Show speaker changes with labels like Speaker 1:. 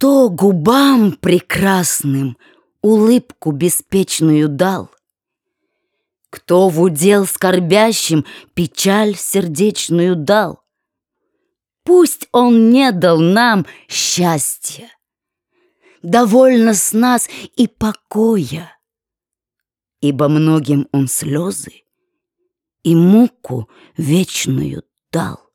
Speaker 1: Кто губам прекрасным улыбку беспечную дал? Кто в удел скорбящим печаль сердечную дал? Пусть он не дал нам счастья, Довольно с нас и покоя, Ибо многим он слезы И муку вечную дал.